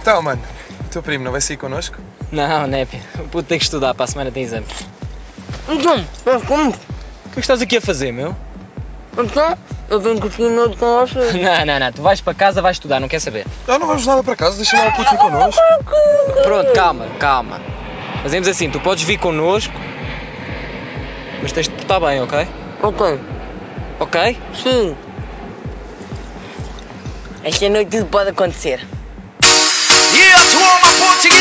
Então, mano, o teu primo não vai sair connosco? Não, Népia. O puto tem que estudar, para a semana tem exame. Então, mas como? O que é que estás aqui a fazer, meu? Então, eu venho curtir noite com vocês. Não, não, não. Tu vais para casa, vais estudar, não quer saber. Ah, não vamos nada para casa, deixa lá o puto vir connosco. Pronto, calma, calma. Fazemos assim, tu podes vir connosco, mas tens de portar bem, ok? Ok, Ok? sim. Esta noite tudo pode acontecer. 포지기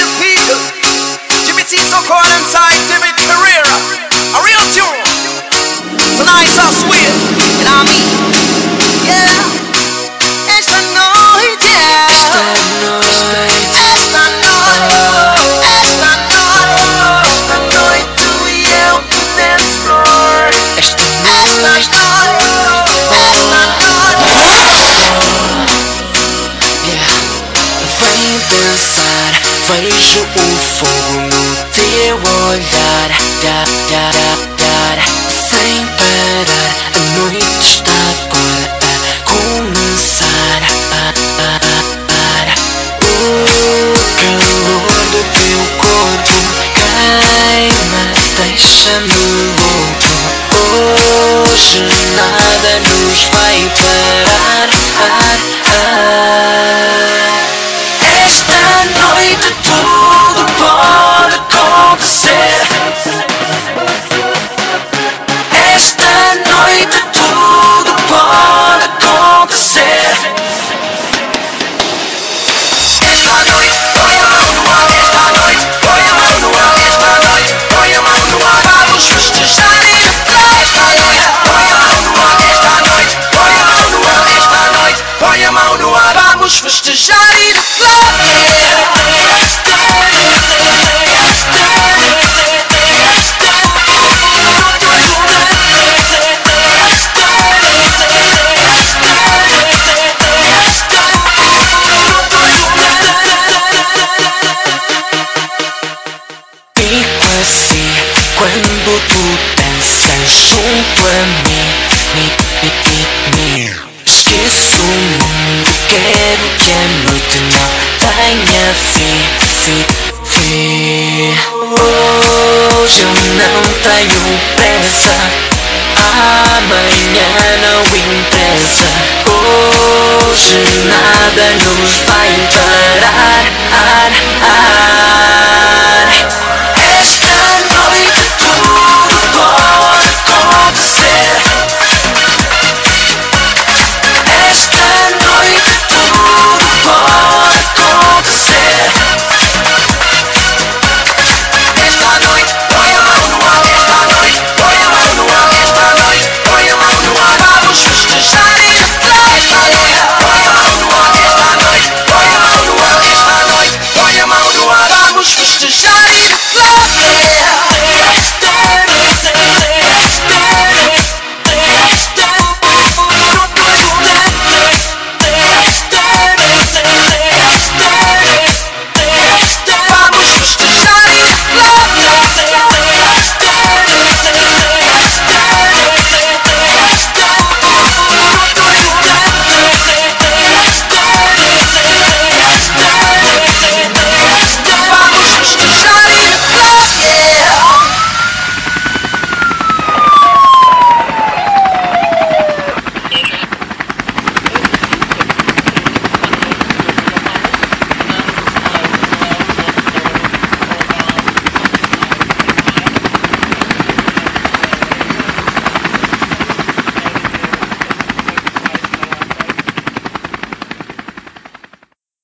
vejo o fogo no teu olhar. Da, da, da, da, sem parar, a noite está agora a começar. Ah, ah, ah. O calor do teu corpo queima, deixa-me louco. Hoje nada nos vai parar. love não interessa. Hoje nada nos vai parar.